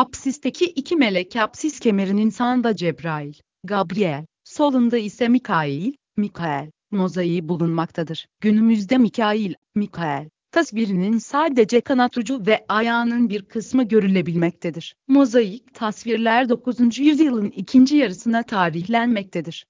Apsisteki iki melek apsis kemerinin sağında Cebrail, Gabriel, solunda ise Mikail, Mikael, mozaiği bulunmaktadır. Günümüzde Mikail, Mikael, tasvirinin sadece kanat ucu ve ayağının bir kısmı görülebilmektedir. Mozaik tasvirler 9. yüzyılın ikinci yarısına tarihlenmektedir.